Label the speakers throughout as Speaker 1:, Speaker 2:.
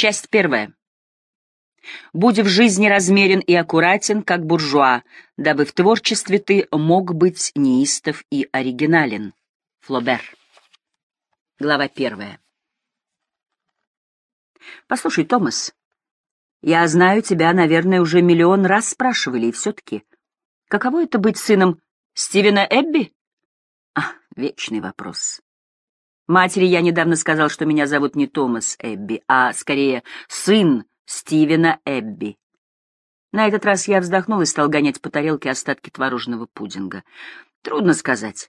Speaker 1: Часть первая. Будь в жизни размерен и аккуратен, как буржуа, дабы в творчестве ты мог быть неистов и оригинален. Флобер. Глава первая. Послушай, Томас, я знаю, тебя, наверное, уже миллион раз спрашивали, и все-таки, каково это быть сыном Стивена Эбби? А, вечный вопрос. Матери я недавно сказал, что меня зовут не Томас Эбби, а скорее сын Стивена Эбби. На этот раз я вздохнул и стал гонять по тарелке остатки творожного пудинга. Трудно сказать.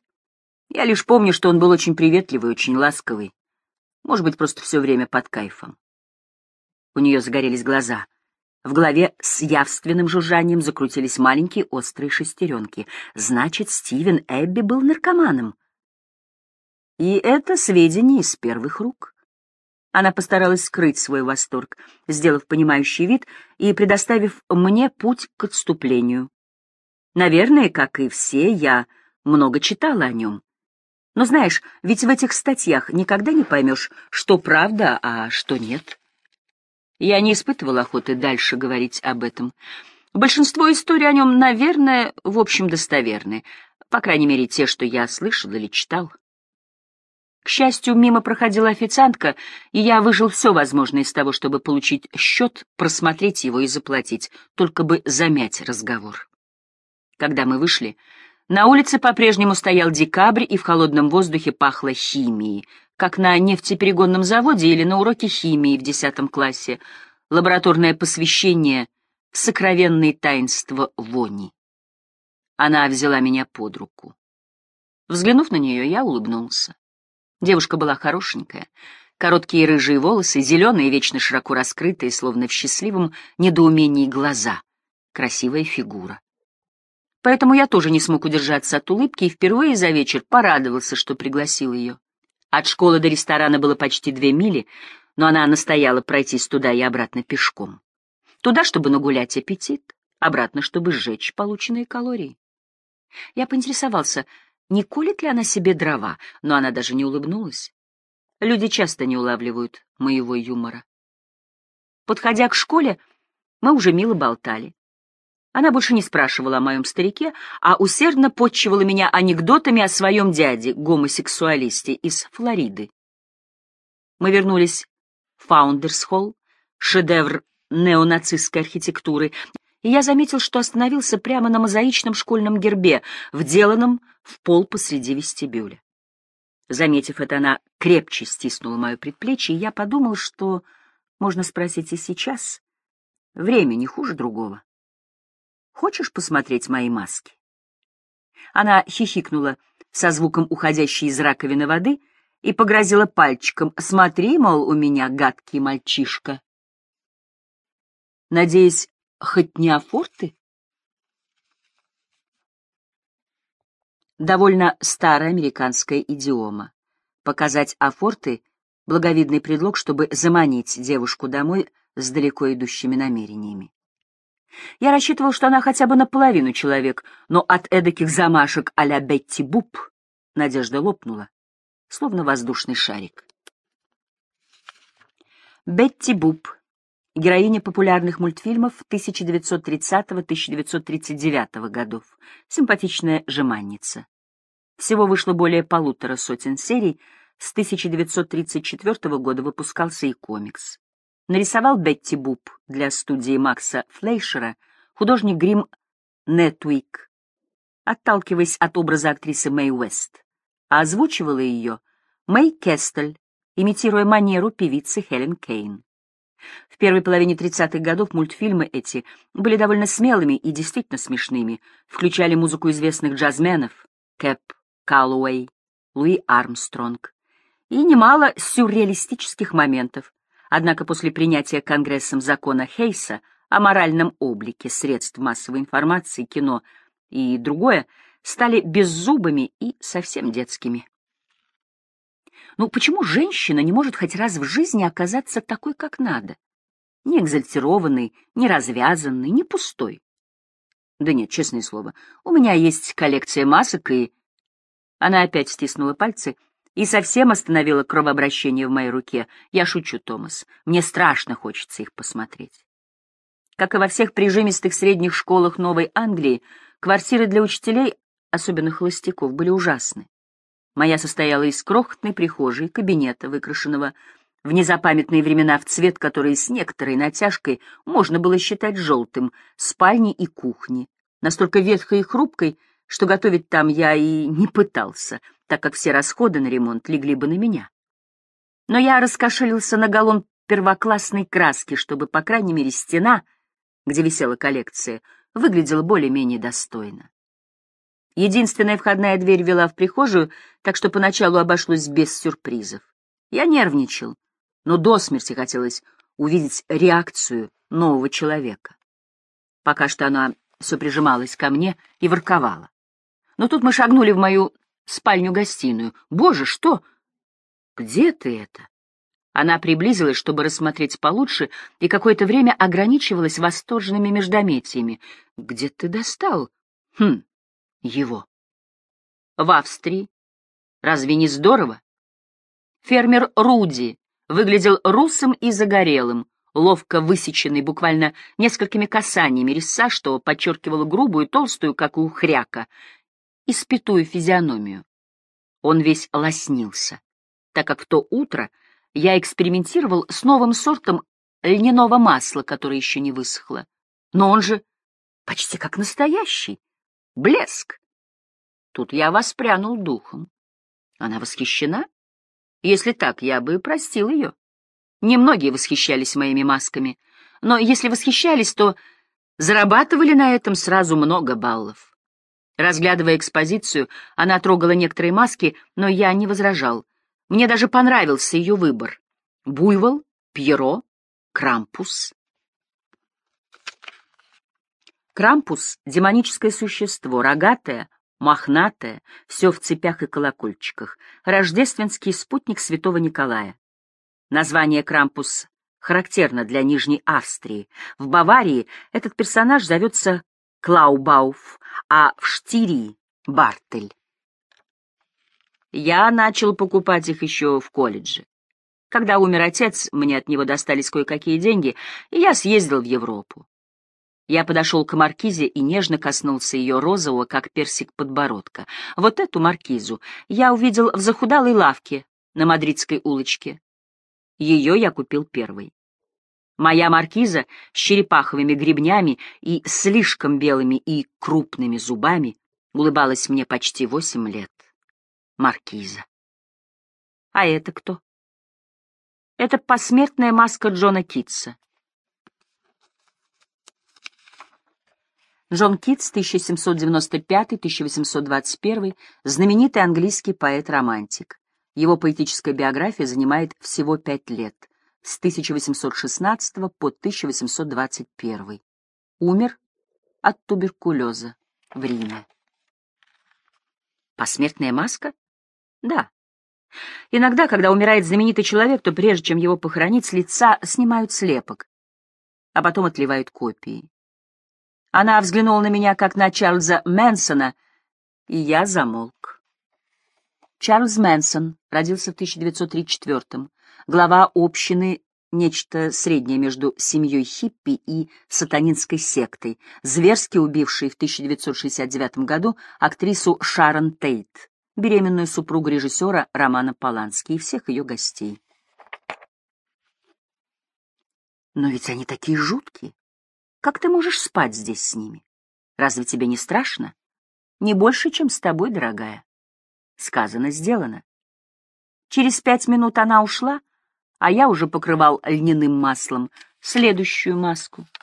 Speaker 1: Я лишь помню, что он был очень приветливый, очень ласковый. Может быть, просто все время под кайфом. У нее загорелись глаза. В голове с явственным жужжанием закрутились маленькие острые шестеренки. Значит, Стивен Эбби был наркоманом. И это сведения из первых рук. Она постаралась скрыть свой восторг, сделав понимающий вид и предоставив мне путь к отступлению. Наверное, как и все, я много читала о нем. Но знаешь, ведь в этих статьях никогда не поймешь, что правда, а что нет. Я не испытывала охоты дальше говорить об этом. Большинство историй о нем, наверное, в общем достоверны, по крайней мере, те, что я слышал или читал. К счастью, мимо проходила официантка, и я выжил все возможное из того, чтобы получить счет, просмотреть его и заплатить, только бы замять разговор. Когда мы вышли, на улице по-прежнему стоял декабрь, и в холодном воздухе пахло химией, как на нефтеперегонном заводе или на уроке химии в десятом классе, лабораторное посвящение в сокровенные таинства вони. Она взяла меня под руку. Взглянув на нее, я улыбнулся. Девушка была хорошенькая. Короткие рыжие волосы, зеленые, вечно широко раскрытые, словно в счастливом недоумении глаза. Красивая фигура. Поэтому я тоже не смог удержаться от улыбки и впервые за вечер порадовался, что пригласил ее. От школы до ресторана было почти две мили, но она настояла пройтись туда и обратно пешком. Туда, чтобы нагулять аппетит, обратно, чтобы сжечь полученные калории. Я поинтересовался, не колет ли она себе дрова, но она даже не улыбнулась. Люди часто не улавливают моего юмора. Подходя к школе, мы уже мило болтали. Она больше не спрашивала о моем старике, а усердно потчевала меня анекдотами о своем дяде, гомосексуалисте из Флориды. Мы вернулись в Фаундерс-холл, шедевр неонацистской архитектуры, и я заметил, что остановился прямо на мозаичном школьном гербе, вделанном в пол посреди вестибюля. Заметив это, она крепче стиснула мое предплечье, и я подумал, что можно спросить и сейчас. Время не хуже другого. Хочешь посмотреть мои маски? Она хихикнула со звуком уходящей из раковины воды и погрозила пальчиком. «Смотри, мол, у меня гадкий мальчишка». Надеюсь, хоть не афорты? Довольно старая американская идиома. Показать афорты — благовидный предлог, чтобы заманить девушку домой с далеко идущими намерениями. Я рассчитывал, что она хотя бы наполовину человек, но от эдаких замашек а-ля Бетти Буб надежда лопнула, словно воздушный шарик. Бетти Буб героиня популярных мультфильмов 1930-1939 годов, симпатичная жеманница. Всего вышло более полутора сотен серий, с 1934 года выпускался и комикс. Нарисовал Бетти Буб для студии Макса Флейшера художник грим Нетвик, отталкиваясь от образа актрисы Мэй Уэст, а озвучивала ее Мэй Кестель, имитируя манеру певицы Хелен Кейн. В первой половине 30-х годов мультфильмы эти были довольно смелыми и действительно смешными, включали музыку известных джазменов Кэп Каллоуэй, Луи Армстронг и немало сюрреалистических моментов. Однако после принятия Конгрессом закона Хейса о моральном облике средств массовой информации, кино и другое стали беззубыми и совсем детскими. Ну почему женщина не может хоть раз в жизни оказаться такой, как надо? Не экзальтированной, не развязанной, не пустой. Да нет, честное слово, у меня есть коллекция масок, и... Она опять стиснула пальцы, и совсем остановила кровообращение в моей руке. Я шучу, Томас. Мне страшно хочется их посмотреть. Как и во всех прижимистых средних школах Новой Англии, квартиры для учителей, особенно холостяков, были ужасны. Моя состояла из крохотной прихожей, кабинета, выкрашенного в незапамятные времена в цвет, который с некоторой натяжкой можно было считать желтым, спальни и кухни, настолько ветхой и хрупкой, что готовить там я и не пытался, так как все расходы на ремонт легли бы на меня. Но я раскошелился на галлон первоклассной краски, чтобы, по крайней мере, стена, где висела коллекция, выглядела более-менее достойно. Единственная входная дверь вела в прихожую, так что поначалу обошлось без сюрпризов. Я нервничал, но до смерти хотелось увидеть реакцию нового человека. Пока что она все прижималась ко мне и ворковала. Но тут мы шагнули в мою спальню-гостиную. «Боже, что? Где ты это?» Она приблизилась, чтобы рассмотреть получше, и какое-то время ограничивалась восторженными междометиями. «Где ты достал?» «Хм, его». «В Австрии. Разве не здорово?» Фермер Руди выглядел русым и загорелым, ловко высеченный буквально несколькими касаниями резца, что подчеркивало грубую, толстую, как у хряка, испятую физиономию. Он весь лоснился, так как в то утро я экспериментировал с новым сортом льняного масла, которое еще не высохло. Но он же почти как настоящий. Блеск. Тут я воспрянул духом. Она восхищена? Если так, я бы простил ее. Немногие восхищались моими масками, но если восхищались, то зарабатывали на этом сразу много баллов. Разглядывая экспозицию, она трогала некоторые маски, но я не возражал. Мне даже понравился ее выбор. Буйвол, Пьеро, Крампус. Крампус — демоническое существо, рогатое, мохнатое, все в цепях и колокольчиках, рождественский спутник святого Николая. Название Крампус характерно для Нижней Австрии. В Баварии этот персонаж зовется Клаубауф, а в Штирии — Бартель. Я начал покупать их еще в колледже. Когда умер отец, мне от него достались кое-какие деньги, и я съездил в Европу. Я подошел к маркизе и нежно коснулся ее розового, как персик подбородка. Вот эту маркизу я увидел в захудалой лавке на Мадридской улочке. Ее я купил первой. Моя маркиза с черепаховыми гребнями и слишком белыми и крупными зубами улыбалась мне почти восемь лет. Маркиза. А это кто? Это посмертная маска Джона Китса. Джон Китс, 1795-1821, знаменитый английский поэт-романтик. Его поэтическая биография занимает всего пять лет с 1816 по 1821. Умер от туберкулеза в Риме. Посмертная маска? Да. Иногда, когда умирает знаменитый человек, то прежде чем его похоронить, с лица снимают слепок, а потом отливают копии. Она взглянула на меня, как на Чарльза Мэнсона, и я замолк. Чарльз Мэнсон родился в 1934 глава общины нечто среднее между семьей хиппи и сатанинской сектой, зверски убившей в 1969 году актрису Шарон Тейт, беременную супругу режиссера Романа Полански и всех ее гостей. Но ведь они такие жуткие. Как ты можешь спать здесь с ними? Разве тебе не страшно? Не больше, чем с тобой, дорогая. Сказано, сделано. Через пять минут она ушла, а я уже покрывал льняным маслом следующую маску —